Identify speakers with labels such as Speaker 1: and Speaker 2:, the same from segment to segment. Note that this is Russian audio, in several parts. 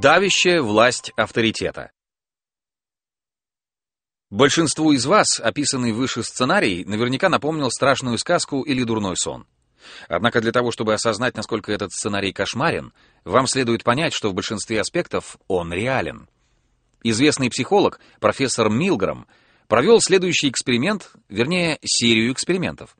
Speaker 1: Давящая власть авторитета. Большинству из вас описанный выше сценарий наверняка напомнил страшную сказку или дурной сон. Однако для того, чтобы осознать, насколько этот сценарий кошмарен, вам следует понять, что в большинстве аспектов он реален. Известный психолог, профессор Милграм, провел следующий эксперимент, вернее, серию экспериментов.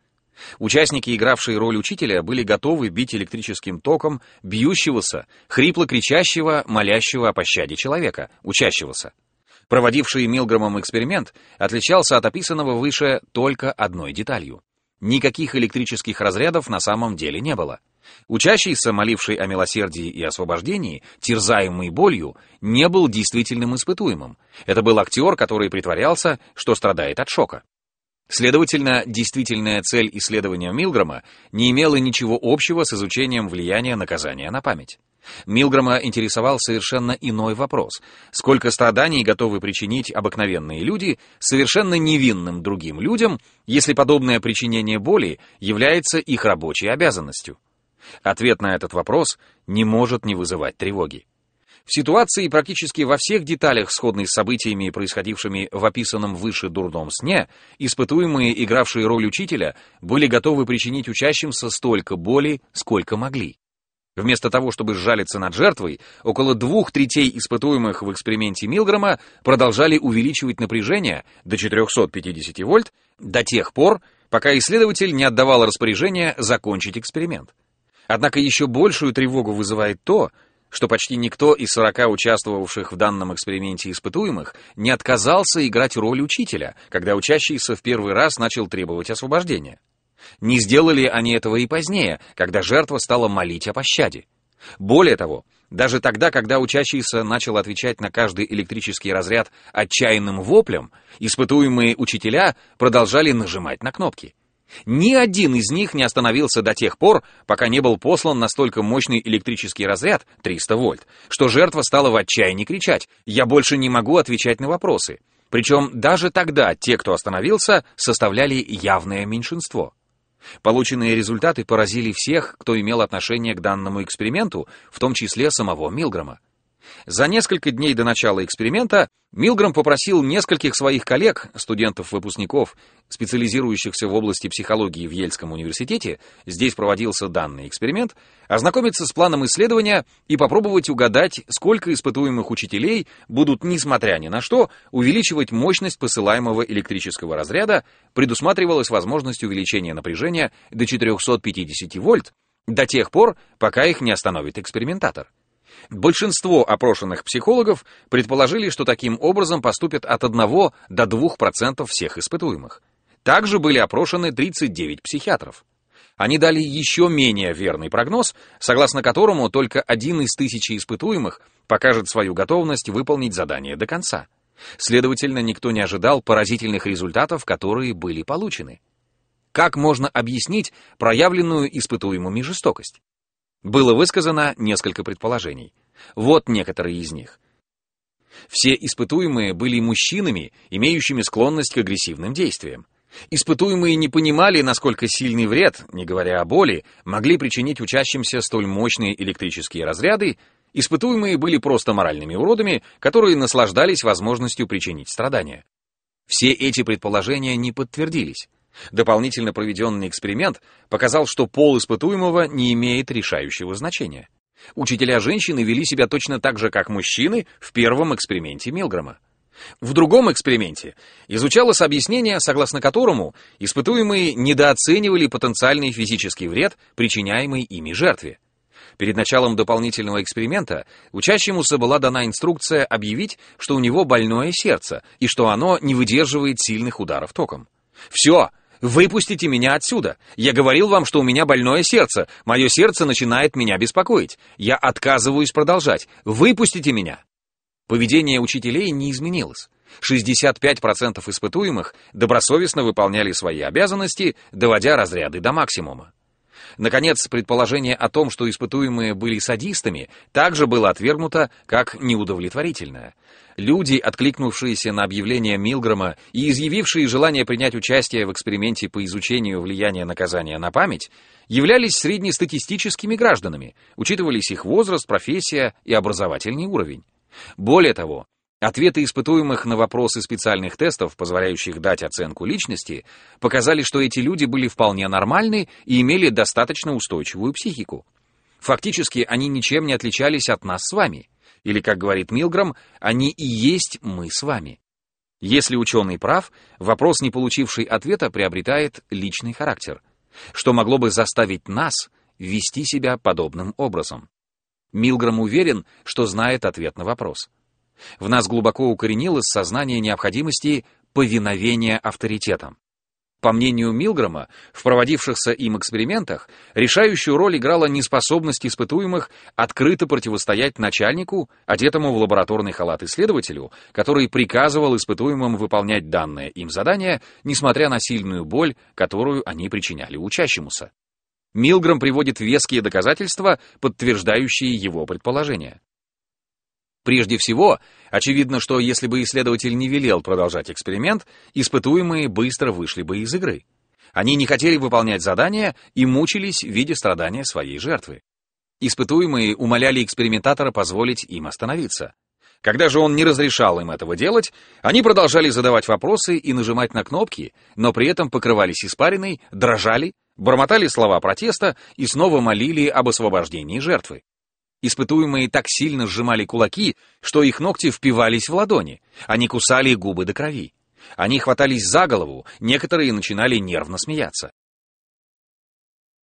Speaker 1: Участники, игравшие роль учителя, были готовы бить электрическим током бьющегося, хрипло кричащего, молящего о пощаде человека, учащегося. Проводивший Милграмом эксперимент отличался от описанного выше только одной деталью. Никаких электрических разрядов на самом деле не было. Учащийся, моливший о милосердии и освобождении, терзаемый болью, не был действительным испытуемым. Это был актер, который притворялся, что страдает от шока. Следовательно, действительная цель исследования Милгрома не имела ничего общего с изучением влияния наказания на память. Милгрома интересовал совершенно иной вопрос. Сколько страданий готовы причинить обыкновенные люди совершенно невинным другим людям, если подобное причинение боли является их рабочей обязанностью? Ответ на этот вопрос не может не вызывать тревоги. Ситуации практически во всех деталях, сходной с событиями, происходившими в описанном выше дурном сне, испытуемые, игравшие роль учителя, были готовы причинить учащимся столько боли, сколько могли. Вместо того, чтобы сжалиться над жертвой, около двух третей испытуемых в эксперименте Милгрома продолжали увеличивать напряжение до 450 вольт до тех пор, пока исследователь не отдавал распоряжение закончить эксперимент. Однако еще большую тревогу вызывает то, что почти никто из 40 участвовавших в данном эксперименте испытуемых не отказался играть роль учителя, когда учащийся в первый раз начал требовать освобождения. Не сделали они этого и позднее, когда жертва стала молить о пощаде. Более того, даже тогда, когда учащийся начал отвечать на каждый электрический разряд отчаянным воплем, испытуемые учителя продолжали нажимать на кнопки. Ни один из них не остановился до тех пор, пока не был послан настолько мощный электрический разряд, 300 вольт, что жертва стала в отчаянии кричать «Я больше не могу отвечать на вопросы». Причем даже тогда те, кто остановился, составляли явное меньшинство. Полученные результаты поразили всех, кто имел отношение к данному эксперименту, в том числе самого Милгрома. За несколько дней до начала эксперимента Милграм попросил нескольких своих коллег, студентов-выпускников, специализирующихся в области психологии в Ельском университете, здесь проводился данный эксперимент, ознакомиться с планом исследования и попробовать угадать, сколько испытуемых учителей будут, несмотря ни на что, увеличивать мощность посылаемого электрического разряда, предусматривалась возможность увеличения напряжения до 450 вольт, до тех пор, пока их не остановит экспериментатор. Большинство опрошенных психологов предположили, что таким образом поступят от 1 до 2% всех испытуемых. Также были опрошены 39 психиатров. Они дали еще менее верный прогноз, согласно которому только один из тысячи испытуемых покажет свою готовность выполнить задание до конца. Следовательно, никто не ожидал поразительных результатов, которые были получены. Как можно объяснить проявленную испытуемыми жестокость? Было высказано несколько предположений. Вот некоторые из них. Все испытуемые были мужчинами, имеющими склонность к агрессивным действиям. Испытуемые не понимали, насколько сильный вред, не говоря о боли, могли причинить учащимся столь мощные электрические разряды, испытуемые были просто моральными уродами, которые наслаждались возможностью причинить страдания. Все эти предположения не подтвердились. Дополнительно проведенный эксперимент показал, что пол испытуемого не имеет решающего значения. Учителя женщины вели себя точно так же, как мужчины в первом эксперименте Милгрома. В другом эксперименте изучалось объяснение, согласно которому испытуемые недооценивали потенциальный физический вред, причиняемый ими жертве. Перед началом дополнительного эксперимента учащемуся была дана инструкция объявить, что у него больное сердце и что оно не выдерживает сильных ударов током. «Все, Выпустите меня отсюда! Я говорил вам, что у меня больное сердце. Мое сердце начинает меня беспокоить. Я отказываюсь продолжать. Выпустите меня!» Поведение учителей не изменилось. 65% испытуемых добросовестно выполняли свои обязанности, доводя разряды до максимума. Наконец, предположение о том, что испытуемые были садистами, также было отвергнуто как неудовлетворительное. Люди, откликнувшиеся на объявление Милгрома и изъявившие желание принять участие в эксперименте по изучению влияния наказания на память, являлись среднестатистическими гражданами, учитывались их возраст, профессия и образовательный уровень. Более того, Ответы испытуемых на вопросы специальных тестов, позволяющих дать оценку личности, показали, что эти люди были вполне нормальны и имели достаточно устойчивую психику. Фактически, они ничем не отличались от нас с вами. Или, как говорит Милграм, они и есть мы с вами. Если ученый прав, вопрос, не получивший ответа, приобретает личный характер, что могло бы заставить нас вести себя подобным образом. Милграм уверен, что знает ответ на вопрос — в нас глубоко укоренилось сознание необходимости повиновения авторитетам. По мнению Милгрома, в проводившихся им экспериментах решающую роль играла неспособность испытуемых открыто противостоять начальнику, одетому в лабораторный халат исследователю, который приказывал испытуемым выполнять данное им задание, несмотря на сильную боль, которую они причиняли учащемуся. Милграм приводит веские доказательства, подтверждающие его предположения. Прежде всего, очевидно, что если бы исследователь не велел продолжать эксперимент, испытуемые быстро вышли бы из игры. Они не хотели выполнять задания и мучились в виде страдания своей жертвы. Испытуемые умоляли экспериментатора позволить им остановиться. Когда же он не разрешал им этого делать, они продолжали задавать вопросы и нажимать на кнопки, но при этом покрывались испариной, дрожали, бормотали слова протеста и снова молили об освобождении жертвы. Испытуемые так сильно сжимали кулаки, что их ногти впивались в ладони. Они кусали губы до крови. Они хватались за голову, некоторые начинали нервно смеяться.